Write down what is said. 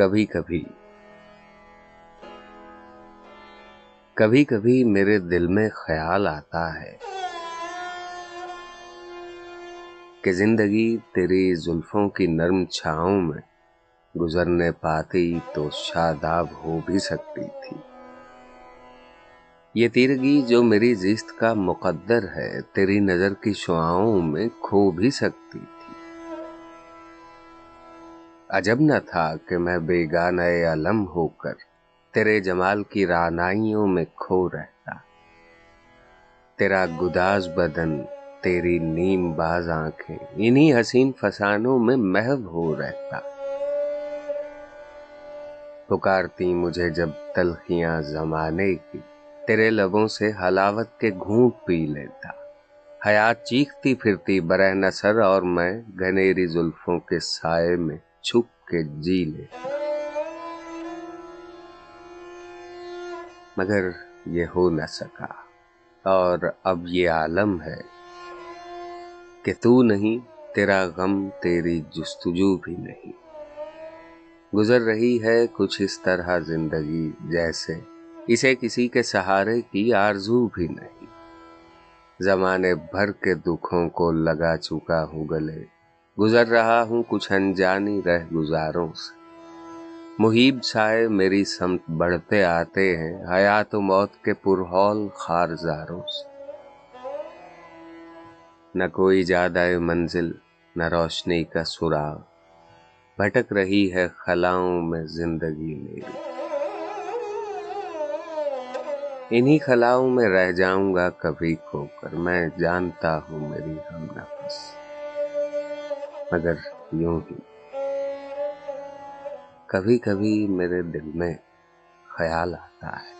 کبھی کبھی کبھی کبھی میرے دل میں خیال آتا ہے کہ زندگی تیری زلفوں کی نرم چھاؤں میں گزرنے پاتی تو شاداب ہو بھی سکتی تھی۔ یہ تیرگی جو میری زیست کا مقدر ہے، تیری نظر کی شعاؤں میں کھو بھی سکتی۔ تھی عجب نہ تھا کہ میں بیگانہ علم ہو کر تیرے جمال کی رانائیوں میں کھو رہتا۔ تیرا گداز بدن، تیری نیم باز آنکھیں، انہی حسین فسانوں میں محو ہو رہتا۔ پکارتی مجھے جب تلخیاں زمانے کی، تیرے لبوں سے حلاوت کے گھونٹ پی لیتا۔ حیات چیختی پھرتی برہ نصر اور میں گھنیری زلفوں کے سائے میں چھپ کے جی لے۔ مگر یہ ہو نہ سکا۔ اور اب یہ عالم ہے کہ تو نہیں، تیرا غم، تیری جستجو بھی نہیں۔ گزر رہی ہے کچھ اس طرح زندگی جیسے۔ اسے کسی کے سہارے کی آرزو بھی نہیں۔ زمانے بھر کے دکھوں کو لگا چکا ہوں گلے۔ گزر رہا ہوں کچھ انجانی رہ گزاروں سے۔ محیب چھائے میری سمت بڑھتے آتے ہیں، حیات و موت کے پرہول خارزاروں سے۔ نہ کوئی زیادہ منزل، نہ روشنی کا سراغ بھٹک رہی ہے خلاؤں میں زندگی میری۔ انہی خلاؤں میں رہ جاؤں گا کبھی کھو کر، میں جانتا ہوں میری ہم نفس۔ مگر یوں ہی کبھی کبھی میرے دل میں خیال آتا ہے۔